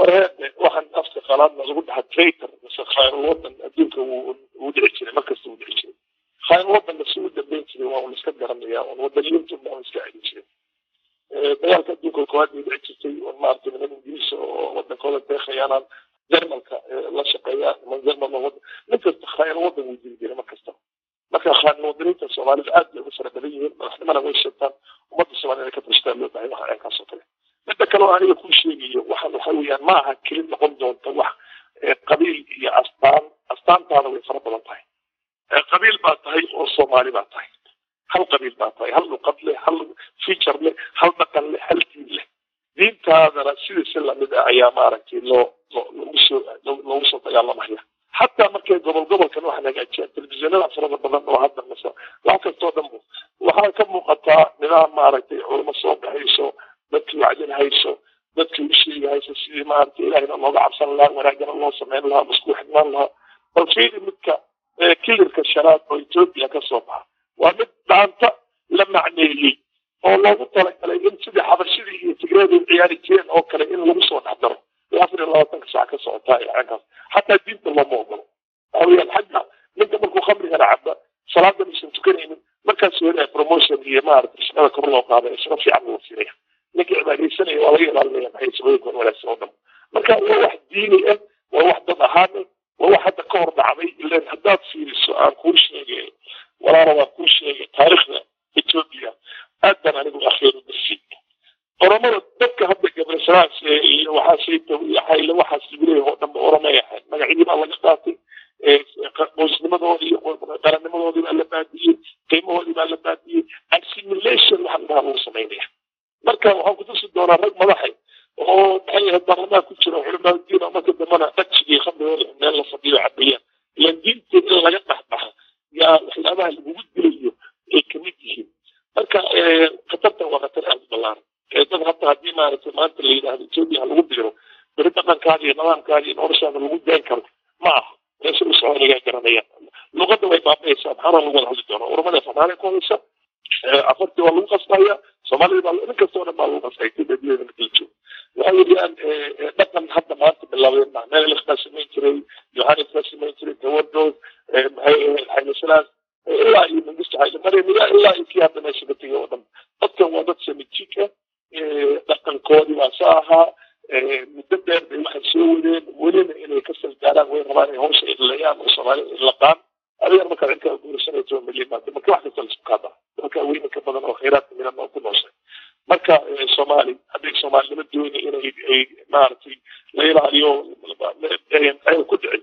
warheede waxaan afka qalaadna lagu dhaha traitor mise khayrul wadan adduunka wuu dhici jiray markasta wuu dhici jiray. Khayrul wadanna si u dambeyn jiray waa un iska garanaya un wadaniyintu baa un iska celin jiray. Dagaalka adduunka koowaad bay dhici jirtay un maaragtay niman ingiriis oo wadankooda deekhayaanan jarmalka la shaqeeya niman jarmal nin kasta khayrul wadan wuu jiri jiray markasta marka khayrul wadaniinta soomaalida aad bay uga fara badan yihiin madaxnimana way sheegtaan ummadda soomaalida inay ka tashtaan loo bahay waxa aynkaas oo kale midda kale oo aniga kuu sheegayo ma aha kelid noqon doonta wax qabiil iyo astaan astaantaada way fara badan tahay. Qabiil baa tahay oo soomaali baa tahay. Hal qabiil baa tahay hal luqad leh hal feature leh hal dhaqan leh hal diin leh. Diintaadana sida si la mid ah ayaa maaragtay loo loogu soo loogu soo dagaalamaya xataa markay gobol gobolkan waxaan hagaajiyaan telefishinada farada badan oo hadda mase wax kastoo dhan waxaa ka muuqataa nidaam maaragtay culamo soo baxayso maaragtay ilahina looga cabsan lahaa wanaagana loo samayn lahaa masku xidhnaan lahaa bal fiiri midka kilirka shanaad oo etoobiya ka soo baxa waa mid dhaanta la macneeyey oo loogu talagalay in sidii xabashidii iyo tigreedu ciyaari jireen oo kale in lagu soo dhex daro afar iyo labaatanka saac ka socotaa icankaas xataa diinta looma ogolo waxaweyaan xagga ninka markuu khamrigana caba salaada maysan tukanaynin markaas helaya promotion iyo maaragtay shaqada kor loo qaaday shaqo fiican loo siinaya cibaadaysanaya waa laga ilaalinaya maxay shaqooyinkan wanaagsan oo dhan marka waa wax diini ah waa wax dad ahaan ah waa wax hadda ka hor dhacday ilan haddaad fiiriso aan kuu sheegay walaala waan kuu sheegay taariikhda etoobiya aad baan anigu akhiru darsi. Oromada dadka hadda gabrasalaas iyo xayle waxaas lagu leeyahay oo dhanba oromay ahayd. Magacyadii baa laga qaatay qoysnimadoodii iyo qarannimadoodii baa la baadiyey qiimahoodii baa la baadiyey assimilation waxaa ladhaha lagu samaynaya marka waxaan kutusi doonaa rag madaxay oo maxay ahayd baarlamaan ku jira culamaa diin oo marka dambana khamrigooda meel la fadhiyo cabayaan ilan diinta in laga dhexbaxa yaa waxyaabaha lagugu dilayo ay ka mid yihiin. Marka khatartan waa khatar aada u ballaaran. Dad hata haddii maaragtay maanta la yidhaahdo etoobiya ha lagu diro beri dhaqankaada iyo nidaamkaada iyo noloshaada lagu daan karo ma aha. Meesha u soconigaa garanayaan luqadda way baabaysaa maxaana lagu wada hadli doonaa? Urmada soomaaliya ku hadlaysa afartii waa lagu qasbaya soomaalida baa nin kastoo dhan baa lagu la joogo waxa weeyaan dhaqan hadda maanta bilaabeen ma meelix baa samayn jiray yohanes baa samayn jiray tawadood maxay ahayd xayla salaas ilaa iyo mangisto xayla maryam ilaa iyo kii hadda meesha ka tegay oo dhan dadkan waa dad samijiik ah dhaqankoodii baa sa ahaa muddo dheer bay waxay soo wadeen welina inay ka salgaaraan way rabaan inay hawsha idlayaan oo soomaalida idlaqaan adigana markaad cirkaa guursanayso milyan maanta marka wax kasta marka weyna ka badan oo khayraadka midan oo ku nooshay marka soomaali hadday soomaalinimo dooni inay ay maaragtay la ilaaliyo ku dhicin